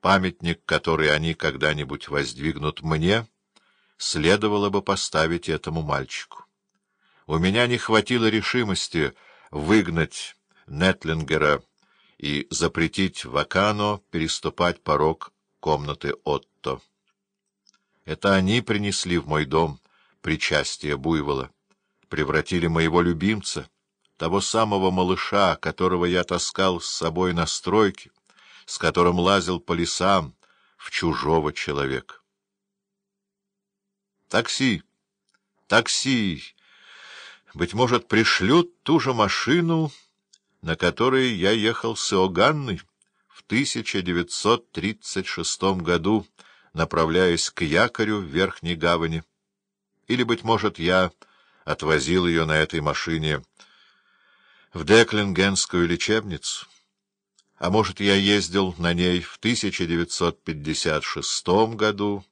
Памятник, который они когда-нибудь воздвигнут мне, следовало бы поставить этому мальчику. У меня не хватило решимости выгнать Нетлингера и запретить Вакано переступать порог комнаты Отто. Это они принесли в мой дом причастие буйвола, превратили моего любимца, того самого малыша, которого я таскал с собой на стройке, с которым лазил по лесам, в чужого человека. Такси! Такси! Быть может, пришлют ту же машину, на которой я ехал с Иоганной в 1936 году, направляясь к якорю в Верхней Гавани. Или, быть может, я отвозил ее на этой машине в Деклингенскую лечебницу. А может, я ездил на ней в 1956 году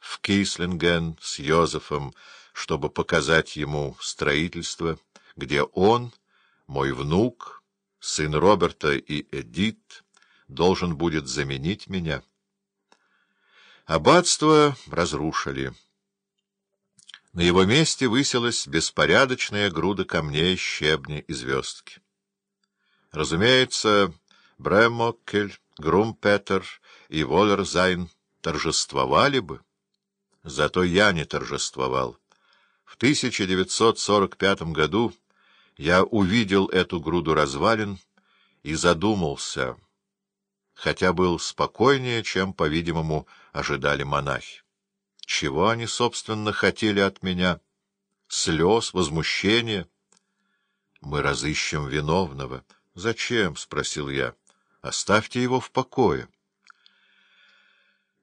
в Кислинген с Йозефом, чтобы показать ему строительство, где он, мой внук, сын Роберта и Эдит, должен будет заменить меня. Аббатство разрушили. На его месте высилась беспорядочная груда камней, щебня и звездки. Разумеется, Бремоккель, Грумпетер и Волерзайн торжествовали бы. Зато я не торжествовал. В 1945 году я увидел эту груду развалин и задумался, хотя был спокойнее, чем, по-видимому, ожидали монахи. Чего они, собственно, хотели от меня? Слез, возмущения? Мы разыщем виновного. — Зачем? — спросил я. — Оставьте его в покое.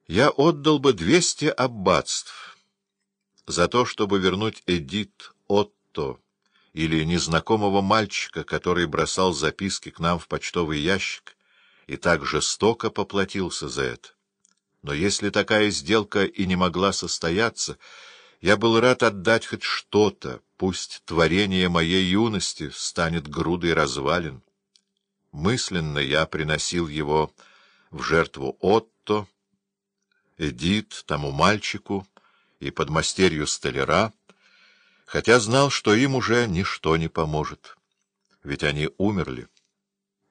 Я отдал бы двести аббатств за то, чтобы вернуть Эдит Отто или незнакомого мальчика, который бросал записки к нам в почтовый ящик и так жестоко поплатился за это. Но если такая сделка и не могла состояться, я был рад отдать хоть что-то, пусть творение моей юности станет грудой развалин. Мысленно я приносил его в жертву Отто, Эдит, тому мальчику и подмастерью столяра, хотя знал, что им уже ничто не поможет, ведь они умерли.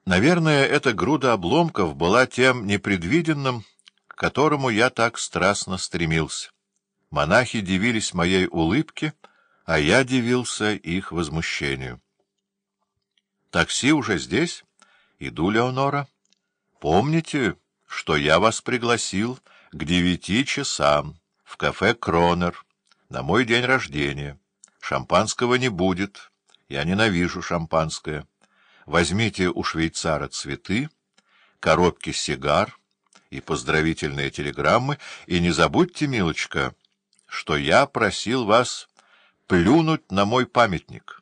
Наверное, эта груда обломков была тем непредвиденным, к которому я так страстно стремился. Монахи дивились моей улыбке, а я дивился их возмущению. «Такси уже здесь? Иду, Леонора. Помните, что я вас пригласил к девяти часам в кафе «Кронер» на мой день рождения. Шампанского не будет, я ненавижу шампанское. Возьмите у швейцара цветы, коробки сигар — и поздравительные телеграммы, и не забудьте, милочка, что я просил вас плюнуть на мой памятник.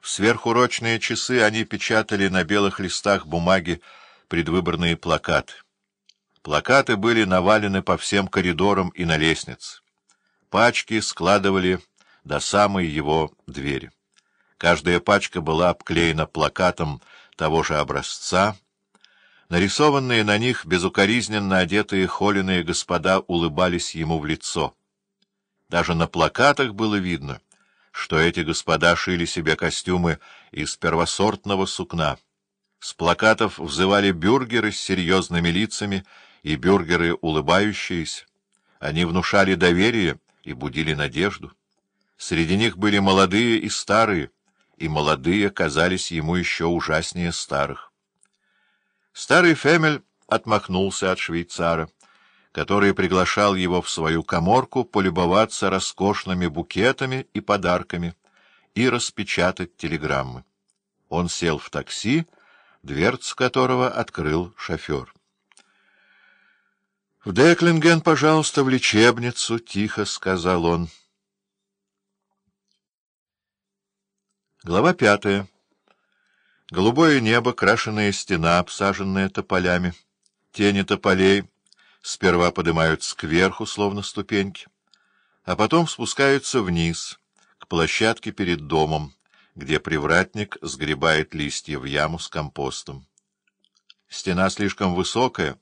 В сверхурочные часы они печатали на белых листах бумаги предвыборные плакаты. Плакаты были навалены по всем коридорам и на лестнице. Пачки складывали до самой его двери. Каждая пачка была обклеена плакатом того же образца, Нарисованные на них безукоризненно одетые холеные господа улыбались ему в лицо. Даже на плакатах было видно, что эти господа шили себе костюмы из первосортного сукна. С плакатов взывали бюргеры с серьезными лицами и бюргеры улыбающиеся. Они внушали доверие и будили надежду. Среди них были молодые и старые, и молодые казались ему еще ужаснее старых. Старый Фемель отмахнулся от швейцара, который приглашал его в свою коморку полюбоваться роскошными букетами и подарками и распечатать телеграммы. Он сел в такси, дверцу которого открыл шофер. — В Деклинген, пожалуйста, в лечебницу, — тихо сказал он. Глава пятая. Голубое небо, крашеная стена, обсаженная тополями. Тени тополей сперва поднимаются кверху, словно ступеньки, а потом спускаются вниз, к площадке перед домом, где привратник сгребает листья в яму с компостом. стена слишком высокая,